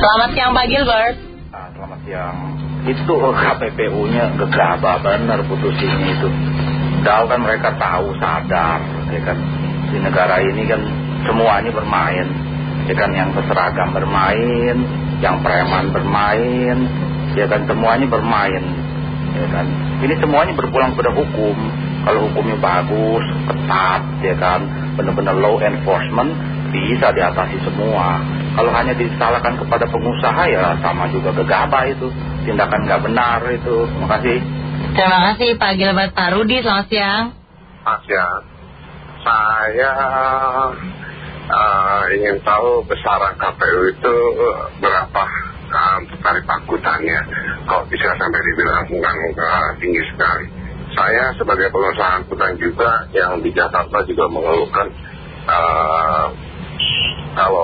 Selamat siang Pak Gilbert. Nah, selamat siang. Itu KPPU-nya gegabah benar putusinnya itu. Tahu kan mereka tahu sadar, ya kan di negara ini kan semuanya bermain, ya kan yang berseragam bermain, yang preman bermain, ya kan semuanya bermain, ya kan. Ini semuanya berpulang pada hukum. Kalau hukumnya bagus, ketat, ya kan, benar-benar law enforcement bisa diatasi semua. Kalau hanya disalahkan kepada pengusaha ya sama juga gegabah itu, tindakan nggak benar itu. Terima kasih. Terima kasih Pak Gilbert Pak Rudi, selamat siang. Selamat siang. Saya uh, ingin tahu besaran KPU itu berapa uh, untuk tarif angkutannya. Kalau bisa sampai dibilang uh, tinggi sekali. Saya sebagai pengusaha angkutan juga yang di Jakarta juga mengeluhkan uh, kalau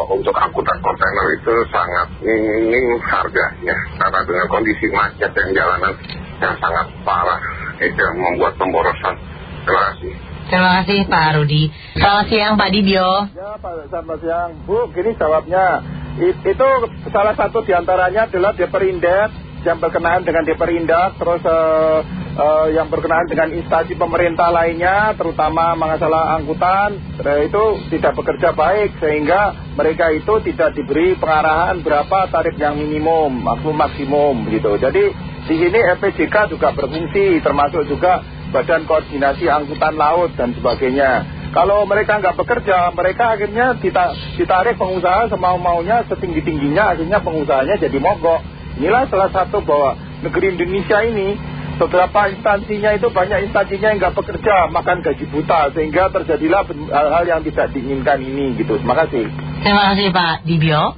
untuk angkutan kontainer itu sangat minim harganya. Karena dengan kondisi macet yang jalanan yang sangat parah itu yang membuat pemborosan. Terima kasih. Terima kasih Pak Rudi Selamat siang Pak Dibio. Ya Pak, selamat siang. Bu, gini jawabnya. Itu salah satu di antaranya adalah Deperindak yang berkenaan dengan Deperindak Terus uh, uh, yang berkenaan dengan instansi pemerintah lainnya terutama masalah angkutan itu tidak bekerja baik sehingga mereka itu tidak diberi pengarahan berapa tarif yang minimum maksimum maksimum gitu. Jadi di sini FPJK juga berfungsi termasuk juga Badan Koordinasi Angkutan Laut dan sebagainya. Kalau mereka nggak bekerja mereka akhirnya ditarik pengusaha semau-maunya setinggi-tingginya akhirnya pengusahanya jadi mogok. Inilah salah satu bahwa negeri Indonesia ini beberapa instansinya itu banyak instansinya yang nggak bekerja makan gaji buta sehingga terjadilah hal-hal yang tidak diinginkan ini gitu. Terima kasih. Terima kasih Pak Dibio